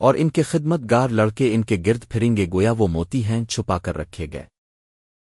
اور ان کے خدمت گار لڑکے ان کے گرد پھریں گے گویا وہ موتی ہیں چھپا کر رکھے گئے۔